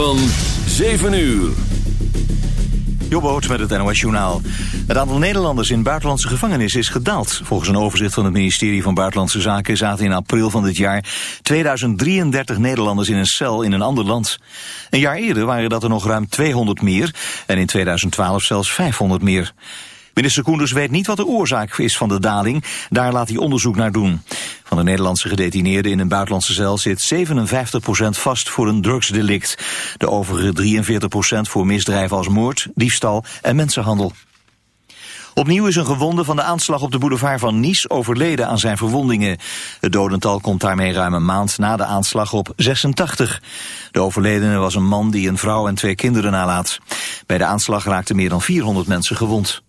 van 7 uur. Jobboot met het NOS Journaal. Het aantal Nederlanders in buitenlandse gevangenis is gedaald. Volgens een overzicht van het ministerie van Buitenlandse Zaken... zaten in april van dit jaar 2033 Nederlanders in een cel in een ander land. Een jaar eerder waren dat er nog ruim 200 meer... en in 2012 zelfs 500 meer. Minister Koenders weet niet wat de oorzaak is van de daling. Daar laat hij onderzoek naar doen. Van de Nederlandse gedetineerden in een buitenlandse cel zit 57% vast voor een drugsdelict. De overige 43% voor misdrijven als moord, diefstal en mensenhandel. Opnieuw is een gewonde van de aanslag op de boulevard van Nice overleden aan zijn verwondingen. Het dodental komt daarmee ruim een maand na de aanslag op 86. De overledene was een man die een vrouw en twee kinderen nalaat. Bij de aanslag raakten meer dan 400 mensen gewond.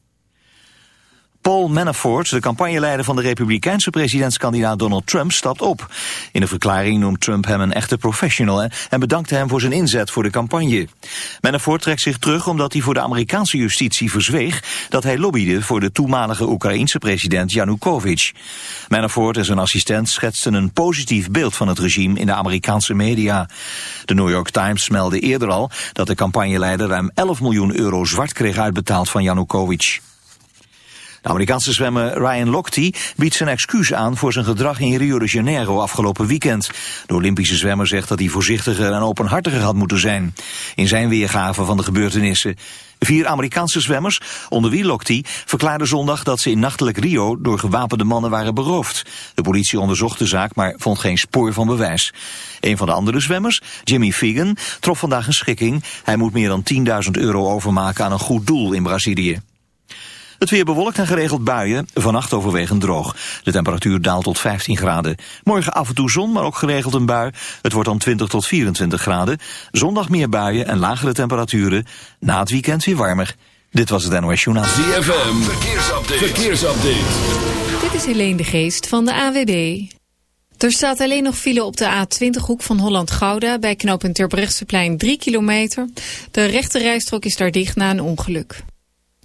Paul Manafort, de campagneleider van de republikeinse presidentskandidaat Donald Trump, stapt op. In een verklaring noemt Trump hem een echte professional en bedankte hem voor zijn inzet voor de campagne. Manafort trekt zich terug omdat hij voor de Amerikaanse justitie verzweeg dat hij lobbyde voor de toenmalige Oekraïense president Yanukovych. Manafort en zijn assistent schetsten een positief beeld van het regime in de Amerikaanse media. De New York Times meldde eerder al dat de campagneleider ruim 11 miljoen euro zwart kreeg uitbetaald van Yanukovych. De Amerikaanse zwemmer Ryan Lochte biedt zijn excuus aan voor zijn gedrag in Rio de Janeiro afgelopen weekend. De Olympische zwemmer zegt dat hij voorzichtiger en openhartiger had moeten zijn. In zijn weergave van de gebeurtenissen. Vier Amerikaanse zwemmers, onder wie Lochte, verklaarden zondag dat ze in nachtelijk Rio door gewapende mannen waren beroofd. De politie onderzocht de zaak, maar vond geen spoor van bewijs. Een van de andere zwemmers, Jimmy Figan, trof vandaag een schikking. Hij moet meer dan 10.000 euro overmaken aan een goed doel in Brazilië. Het weer bewolkt en geregeld buien, vannacht overwegend droog. De temperatuur daalt tot 15 graden. Morgen af en toe zon, maar ook geregeld een bui. Het wordt dan 20 tot 24 graden. Zondag meer buien en lagere temperaturen. Na het weekend weer warmer. Dit was het NOS Journaal. ZFM, verkeersupdate. verkeersupdate. Dit is Helene de Geest van de AWB. Er staat alleen nog file op de A20 hoek van Holland-Gouda... bij knooppunt Terbrechtseplein 3 kilometer. De rechte rijstrook is daar dicht na een ongeluk.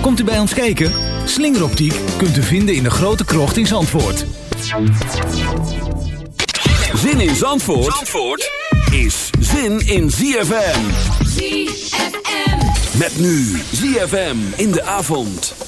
Komt u bij ons kijken? Slingeroptiek kunt u vinden in de grote krocht in Zandvoort. Zin in Zandvoort, Zandvoort is zin in ZFM. ZFM. Met nu ZFM in de avond.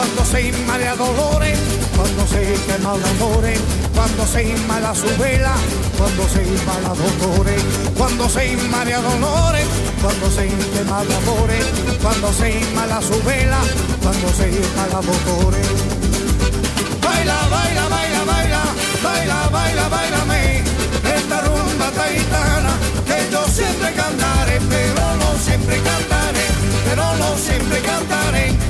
cuando se inmala dolores, cuando se quema el amores, cuando se inmala su vela, cuando se inmala dolores, cuando se inmala dolores, cuando se quema el amores, cuando se inmala su vela, cuando se inmala dolores. Baila, baila, baila, baila, baila, baila, bailame, esta rumba taitana que yo siempre cantaré, pero no siempre cantaré, pero no siempre cantaré.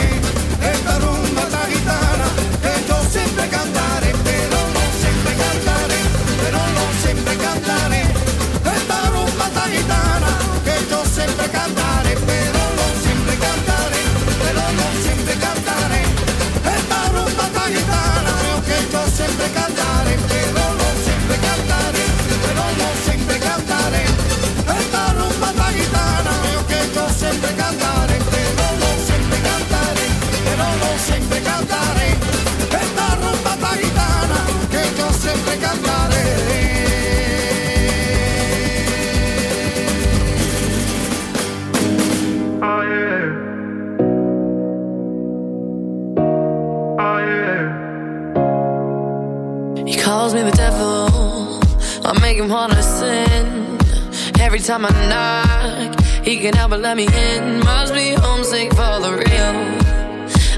can help but let me in. Must be homesick for the real.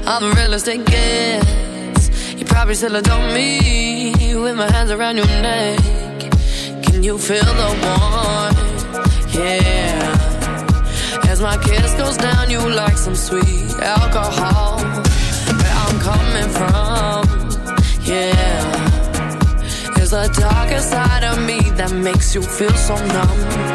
I'm the realest it gets. You probably still adore me with my hands around your neck. Can you feel the warmth? Yeah. As my kiss goes down, you like some sweet alcohol. Where I'm coming from, yeah. There's a darker side of me that makes you feel so numb.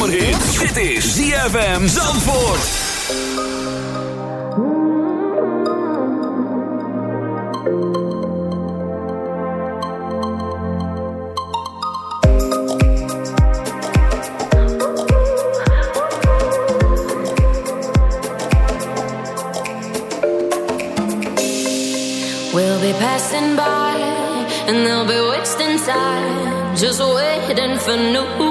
zomerhit. Dit is ZFM Zandvoort. We'll be passing by and they'll be wasting time just waiting for new